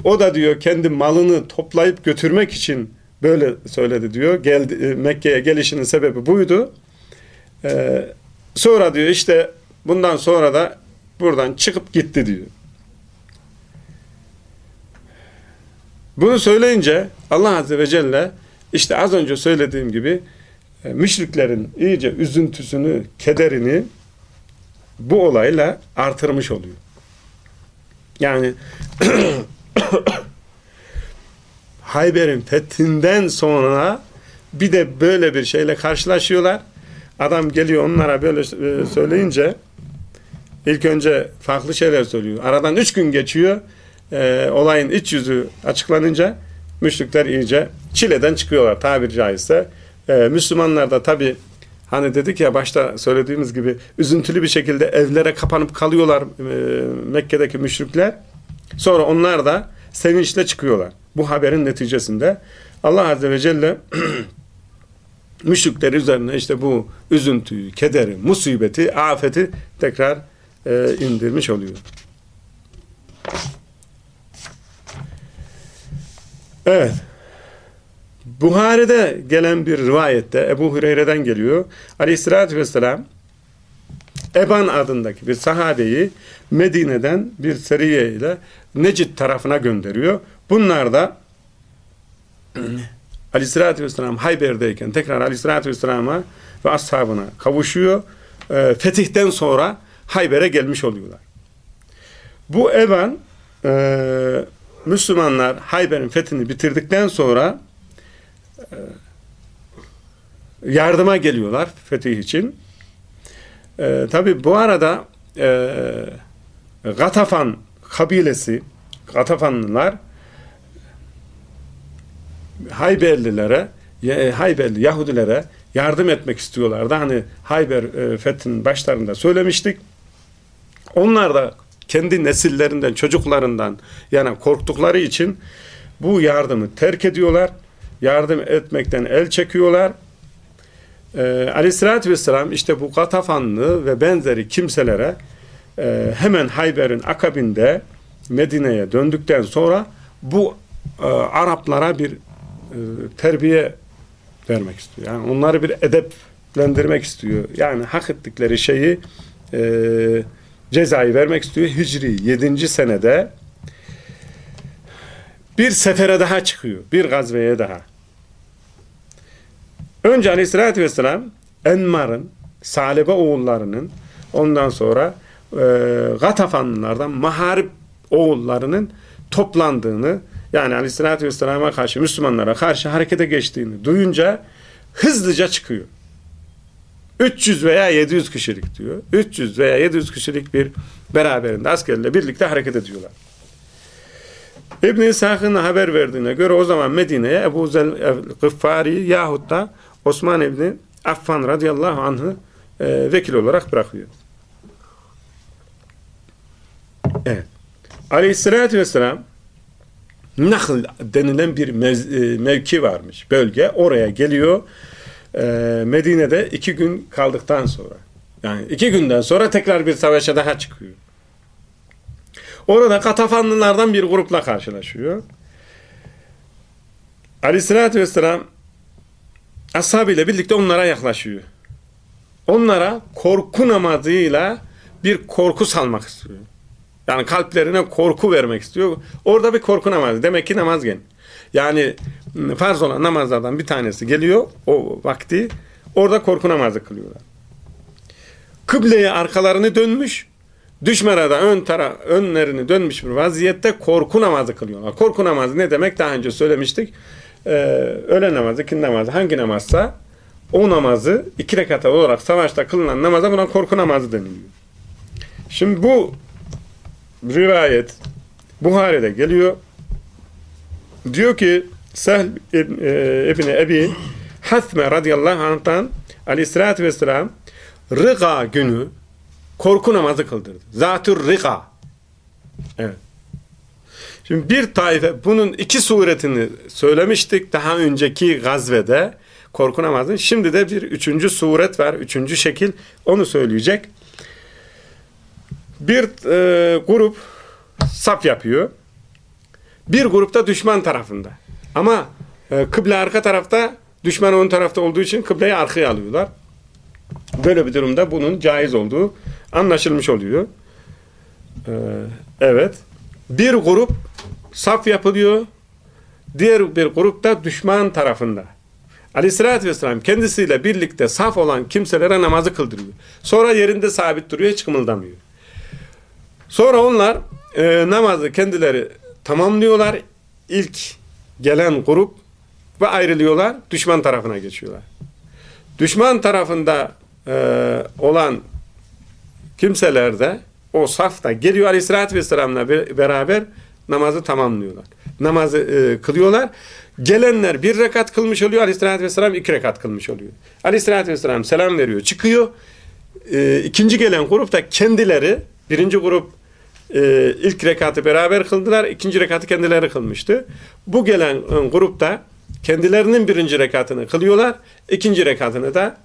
o da diyor kendi malını toplayıp götürmek için böyle söyledi diyor. Geldi, e, Mekke'ye gelişinin sebebi buydu. Ee, sonra diyor işte bundan sonra da buradan çıkıp gitti diyor. Bunu söyleyince Allah Azze ve Celle işte az önce söylediğim gibi müşriklerin iyice üzüntüsünü, kederini bu olayla artırmış oluyor. Yani Hayber'in fethinden sonra bir de böyle bir şeyle karşılaşıyorlar. Adam geliyor onlara böyle e, söyleyince ilk önce farklı şeyler söylüyor. Aradan üç gün geçiyor. E, olayın iç yüzü açıklanınca müşrikler iyice çileden çıkıyorlar tabiri caizse. E, Müslümanlar da tabi hani dedik ya başta söylediğimiz gibi üzüntülü bir şekilde evlere kapanıp kalıyorlar e, Mekke'deki müşrikler. Sonra onlar da sevinçle çıkıyorlar. Bu haberin neticesinde Allah Azze ve Celle müşrikler üzerine işte bu üzüntüyü, kederi, musibeti, afeti tekrar e, indirmiş oluyor. Evet. Buhari'de gelen bir rivayette Ebu Hureyre'den geliyor. Aleyhissalatü vesselam Eban adındaki bir sahabeyi Medine'den bir seriye ile Necid tarafına gönderiyor. Bunlar da Aleyhissalatü vesselam Hayber'deyken tekrar Aleyhissalatü vesselama ve ashabına kavuşuyor. E, fetihten sonra Hayber'e gelmiş oluyorlar. Bu Eban e, Müslümanlar Hayber'in fethini bitirdikten sonra yardıma geliyorlar fetih için. E, Tabi bu arada e, Gatafan kabilesi Gatafanlılar Hayberlilere Hayberli Yahudilere yardım etmek istiyorlardı. Hani Hayber e, fethinin başlarında söylemiştik. Onlar da kendi nesillerinden, çocuklarından yani korktukları için bu yardımı terk ediyorlar. Yardım etmekten el çekiyorlar. Ee, Aleyhissalatü vesselam işte bu Katafanlı ve benzeri kimselere e, hemen Hayber'in akabinde Medine'ye döndükten sonra bu e, Araplara bir e, terbiye vermek istiyor. Yani onları bir edeplendirmek istiyor. Yani hak ettikleri şeyi e, cezayı vermek istiyor. Hicri 7. senede bir sefere daha çıkıyor. Bir gazveye daha. Önce aleyhissalatü vesselam Enmar'ın, Salebe oğullarının ondan sonra e, Gatafanlılardan Maharip oğullarının toplandığını yani aleyhissalatü vesselama karşı Müslümanlara karşı harekete geçtiğini duyunca hızlıca çıkıyor. 300 veya 700 kişilik diyor. 300 veya 700 kişilik bir beraberinde askerle birlikte hareket ediyorlar. İbn-i İshak'ın haber verdiğine göre o zaman Medine'ye Ebu Zel Gıffari yahut da Osman İbni Affan radıyallahu anh'ı e, vekil olarak bırakıyor. Evet. Aleyhissalatü vesselam Nahl denilen bir mev e, mevki varmış. Bölge. Oraya geliyor e, Medine'de iki gün kaldıktan sonra yani iki günden sonra tekrar bir savaşa daha çıkıyor. Orada Katafanlılardan bir grupla karşılaşıyor. Aleyhissalatü vesselam ashabıyla birlikte onlara yaklaşıyor. onlara korku namazıyla bir korku salmak istiyor. Yani kalplerine korku vermek istiyor. Orada bir korku namazı. Demek ki namaz gel. Yani farz olan namazlardan bir tanesi geliyor o vakti. Orada korku namazı kılıyorlar. Kıbleye arkalarını dönmüş. Düşmana da ön taraf, önlerini dönmüş bir vaziyette korku namazı kılıyorlar. Korku namazı ne demek? Daha önce söylemiştik. Ee, öğle namazı, ikin namazı, hangi namazsa o namazı iki rekat olarak savaşta kılınan namaza buna korku namazı deniliyor. Şimdi bu rivayet Buhari'de geliyor. Diyor ki Sehl İbni e, Ebi Hathme radıyallahu anh'tan aleyhissalatü vesselam Rıga günü korku namazı kıldırdı. Zatür Rıga. Evet. Şimdi bir taife bunun iki suretini söylemiştik daha önceki gazvede korku namazı. Şimdi de bir üçüncü suret var. Üçüncü şekil onu söyleyecek. Bir e, grup saf yapıyor. Bir grupta düşman tarafında. Ama e, kıble arka tarafta düşman ön tarafta olduğu için kıbleyi arkaya alıyorlar. Böyle bir durumda bunun caiz olduğu anlaşılmış oluyor. Ee, evet. Bir grup saf yapılıyor. Diğer bir grup da düşman tarafında. Aleyhissalatü vesselam kendisiyle birlikte saf olan kimselere namazı kıldırıyor. Sonra yerinde sabit duruyor, hiç kımıldamıyor. Sonra onlar e, namazı kendileri tamamlıyorlar. İlk gelen grup ve ayrılıyorlar. Düşman tarafına geçiyorlar. Düşman tarafında e, olan kimseler de o safta geliyor aleyhissalatü vesselamla beraber namazı tamamlıyorlar. Namazı e, kılıyorlar. Gelenler bir rekat kılmış oluyor. Aleyhissalatü vesselam iki rekat kılmış oluyor. Aleyhissalatü vesselam selam veriyor. Çıkıyor. E, ikinci gelen grup da kendileri birinci grup e, ilk rekatı beraber kıldılar. ikinci rekatı kendileri kılmıştı. Bu gelen e, grupta kendilerinin birinci rekatını kılıyorlar. ikinci rekatını da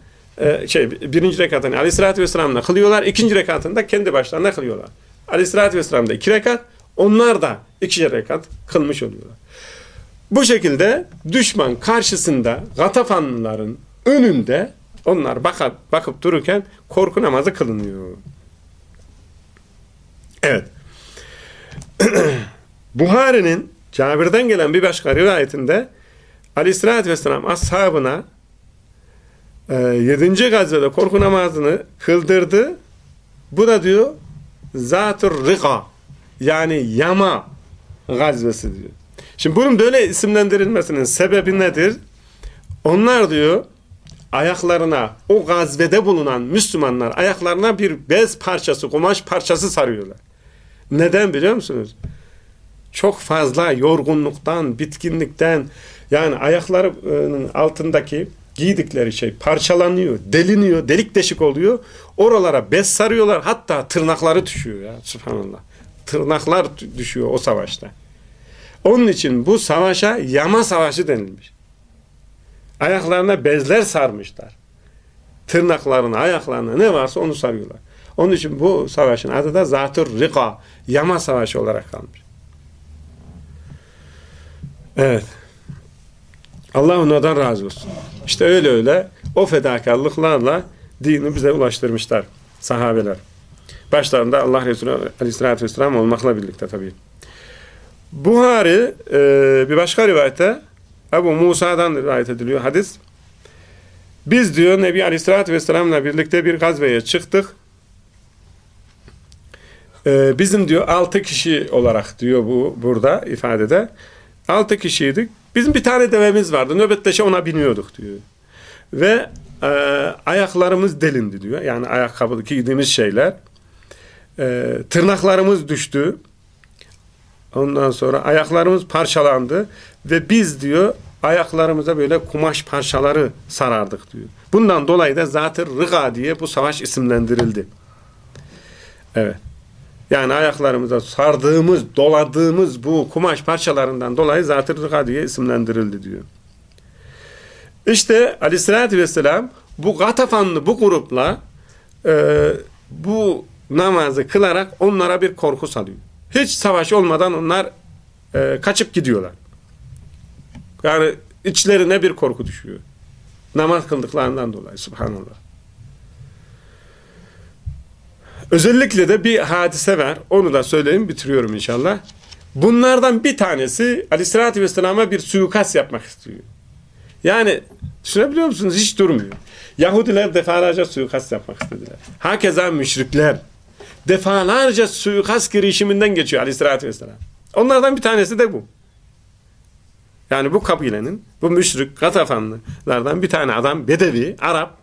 e, şey birinci rekatını aleyhissalatü vesselam'la kılıyorlar. ikinci rekatını da kendi başlarına kılıyorlar. Aleyhissalatü vesselam'da iki rekat onlar da iki rekat kılmış oluyorlar. Bu şekilde düşman karşısında Gatafanlıların önünde onlar bakıp, bakıp dururken korku namazı kılınıyor. Evet. Buhari'nin Cabir'den gelen bir başka rivayetinde Aleyhisselatü Vesselam ashabına 7. gazvede korku namazını kıldırdı. Bu da diyor Zatür Rıga yani yama gazvesi diyor. Şimdi bunun böyle isimlendirilmesinin sebebi nedir? Onlar diyor ayaklarına o gazvede bulunan Müslümanlar ayaklarına bir bez parçası, kumaş parçası sarıyorlar. Neden biliyor musunuz? Çok fazla yorgunluktan, bitkinlikten yani ayaklarının altındaki giydikleri şey parçalanıyor, deliniyor, delik deşik oluyor. Oralara bez sarıyorlar. Hatta tırnakları düşüyor ya subhanallah. Tırnaklar düşüyor o savaşta. Onun için bu savaşa yama savaşı denilmiş. Ayaklarına bezler sarmışlar. Tırnaklarına, ayaklarına ne varsa onu sarıyorlar. Onun için bu savaşın adı da Zatür Rika, yama savaşı olarak kalmış. Evet. Allah onlardan razı olsun. İşte öyle öyle o fedakarlıklarla dini bize ulaştırmışlar sahabeler. Başlarında Allah Resulü Aleyhisselatü Vesselam olmakla birlikte tabii. Buhari e, bir başka rivayette Ebu Musa'dan rivayet ediliyor hadis. Biz diyor Nebi Aleyhisselatü Vesselam'la birlikte bir gazveye çıktık. E, bizim diyor altı kişi olarak diyor bu burada ifadede. Altı kişiydik. Bizim bir tane devemiz vardı. Nöbetleşe ona biniyorduk diyor. Ve e, ayaklarımız delindi diyor. Yani ayakkabı giydiğimiz şeyler. E, tırnaklarımız düştü. Ondan sonra ayaklarımız parçalandı. Ve biz diyor ayaklarımıza böyle kumaş parçaları sarardık diyor. Bundan dolayı da zaten Rıga diye bu savaş isimlendirildi. Evet. Yani ayaklarımıza sardığımız, doladığımız bu kumaş parçalarından dolayı Zat-ı Rıka diye isimlendirildi diyor. İşte aleyhissalatü vesselam bu Gatafanlı bu grupla e, bu namazı kılarak onlara bir korku salıyor. Hiç savaş olmadan onlar e, kaçıp gidiyorlar. Yani içlerine bir korku düşüyor. Namaz kıldıklarından dolayı subhanallah. Özellikle de bir hadise var. Onu da söyleyeyim bitiriyorum inşallah. Bunlardan bir tanesi aleyhissalatü vesselam'a bir suikast yapmak istiyor. Yani düşünebiliyor musunuz? Hiç durmuyor. Yahudiler defalarca suikast yapmak istediler. Hakeza müşrikler defalarca suikast girişiminden geçiyor aleyhissalatü vesselam. Onlardan bir tanesi de bu. Yani bu kabilenin, bu müşrik, katafanlılardan bir tane adam, Bedevi, Arap,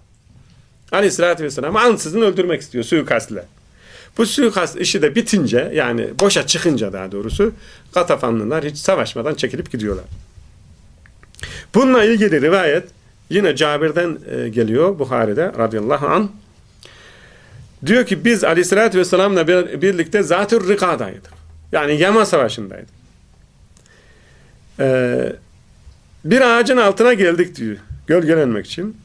aleyhissalatü vesselam ansızın öldürmek istiyor suikastle. Bu suikast işi de bitince, yani boşa çıkınca daha doğrusu, katafanlılar hiç savaşmadan çekilip gidiyorlar. Bununla ilgili rivayet yine Cabir'den e, geliyor Buhari'de radıyallahu an. Diyor ki biz aleyhissalatü vesselamla birlikte Zatür Rika'daydık. Yani Yama Savaşı'ndaydık. Ee, bir ağacın altına geldik diyor. Gölgelenmek için.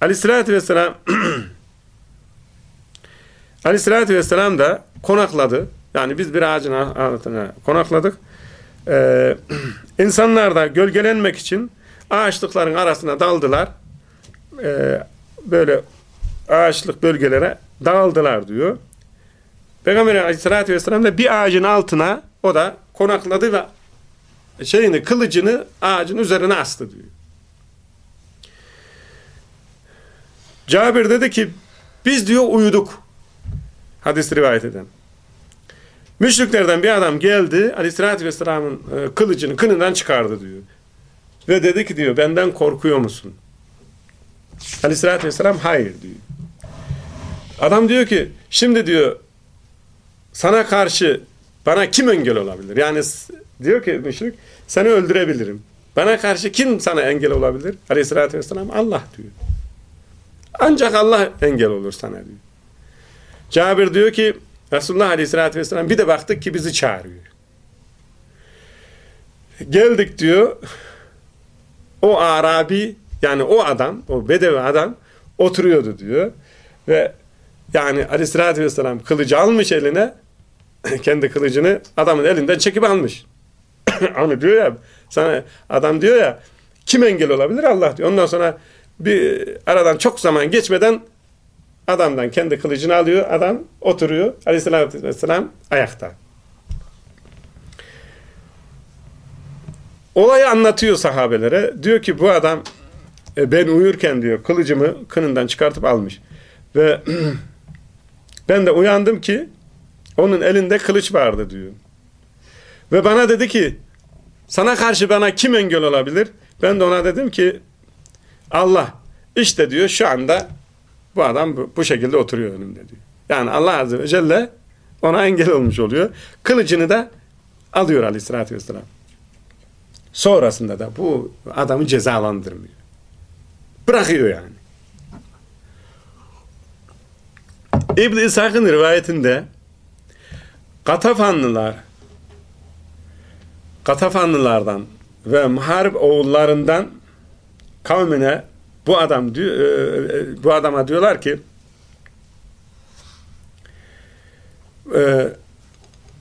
Aleyhissalatü vesselam Aleyhissalatü vesselam da konakladı. Yani biz bir ağacın altına konakladık. Ee, insanlar da gölgelenmek için ağaçlıkların arasına daldılar. Ee, böyle ağaçlık bölgelere dağıldılar diyor. Peygamber aleyhissalatü vesselam da bir ağacın altına o da konakladı ve şeyini, kılıcını ağacın üzerine astı diyor. Cabir dedi ki biz diyor uyuduk. Hadis rivayet eden. Müşriklerden bir adam geldi aleyhissalatü vesselamın e, kılıcını kınından çıkardı diyor. Ve dedi ki diyor benden korkuyor musun? Aleyhissalatü vesselam hayır diyor. Adam diyor ki şimdi diyor sana karşı bana kim engel olabilir? Yani diyor ki müşrik seni öldürebilirim. Bana karşı kim sana engel olabilir? Aleyhissalatü vesselam Allah diyor. Ancak Allah engel olur sana diyor. Cabir diyor ki Resulullah Aleyhisselatü Vesselam bir de baktık ki bizi çağırıyor. Geldik diyor o Arabi yani o adam o Bedevi adam oturuyordu diyor ve yani Aleyhisselatü Vesselam kılıcı almış eline kendi kılıcını adamın elinden çekip almış. Onu diyor ya sana adam diyor ya kim engel olabilir Allah diyor. Ondan sonra bir aradan çok zaman geçmeden adamdan kendi kılıcını alıyor. Adam oturuyor. Aleyhisselatü vesselam ayakta. Olayı anlatıyor sahabelere. Diyor ki bu adam e, ben uyurken diyor kılıcımı kınından çıkartıp almış. Ve ben de uyandım ki onun elinde kılıç vardı diyor. Ve bana dedi ki sana karşı bana kim engel olabilir? Ben de ona dedim ki Allah. İşte diyor şu anda bu adam bu, şekilde oturuyor önümde diyor. Yani Allah Azze ve Celle ona engel olmuş oluyor. Kılıcını da alıyor aleyhissalatü vesselam. Sonrasında da bu adamı cezalandırmıyor. Bırakıyor yani. İbn-i İshak'ın rivayetinde Katafanlılar Katafanlılardan ve Muharip oğullarından kavmine bu adam diyor, e, e, bu adama diyorlar ki e,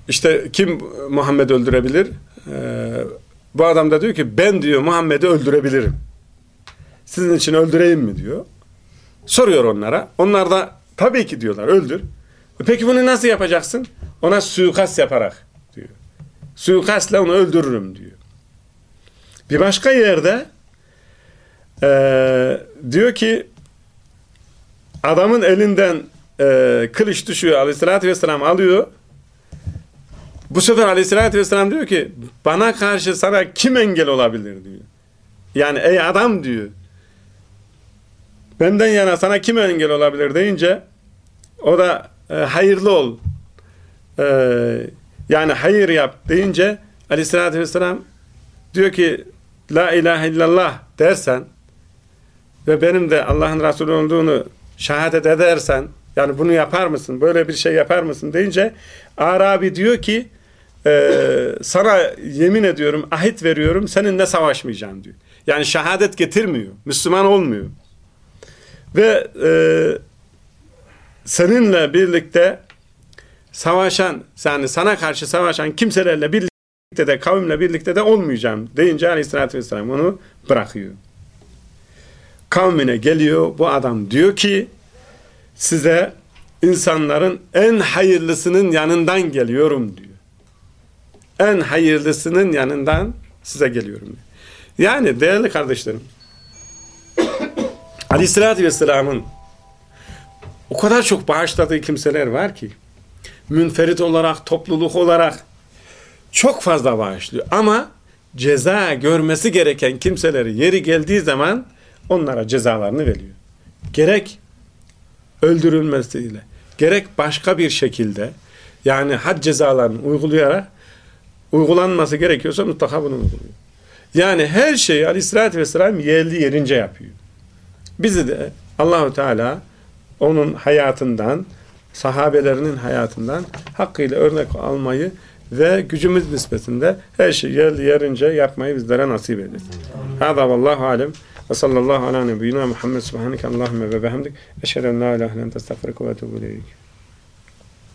işte kim Muhammed öldürebilir? bu adam da diyor ki ben diyor Muhammed'i öldürebilirim. Sizin için öldüreyim mi diyor. Soruyor onlara. Onlar da tabii ki diyorlar öldür. Peki bunu nasıl yapacaksın? Ona suikast yaparak diyor. Suikastla onu öldürürüm diyor. Bir başka yerde e, diyor ki adamın elinden e, kılıç düşüyor aleyhissalatü vesselam alıyor. Bu sefer aleyhissalatü vesselam diyor ki bana karşı sana kim engel olabilir diyor. Yani ey adam diyor. Benden yana sana kim engel olabilir deyince o da e, hayırlı ol. E, yani hayır yap deyince aleyhissalatü vesselam diyor ki la ilahe illallah dersen ve benim de Allah'ın Resulü olduğunu şehadet edersen yani bunu yapar mısın? Böyle bir şey yapar mısın? deyince Arabi diyor ki e, sana yemin ediyorum, ahit veriyorum seninle savaşmayacağım diyor. Yani şehadet getirmiyor. Müslüman olmuyor. Ve e, seninle birlikte savaşan, yani sana karşı savaşan kimselerle birlikte de, kavimle birlikte de olmayacağım deyince aleyhissalatü vesselam onu bırakıyor kavmine geliyor. Bu adam diyor ki size insanların en hayırlısının yanından geliyorum diyor. En hayırlısının yanından size geliyorum diyor. Yani değerli kardeşlerim Aleyhisselatü Vesselam'ın o kadar çok bağışladığı kimseler var ki münferit olarak, topluluk olarak çok fazla bağışlıyor. Ama ceza görmesi gereken kimseleri yeri geldiği zaman onlara cezalarını veriyor. Gerek öldürülmesiyle, gerek başka bir şekilde yani had cezalarını uygulayarak uygulanması gerekiyorsa mutlaka bunu uyguluyor. Yani her şeyi aleyhissalatü vesselam yerli yerince yapıyor. Bizi de Allahu Teala onun hayatından, sahabelerinin hayatından hakkıyla örnek almayı ve gücümüz nispetinde her şeyi yerli yerince yapmayı bizlere nasip eylesin. Hâzâ vallahu alem ve sallallahu ala nebiyyina Muhammed subhaneke Allahümme ve behemdik eşhedü en la ilahe illa ente estağfiruke ve etûbü ileyk.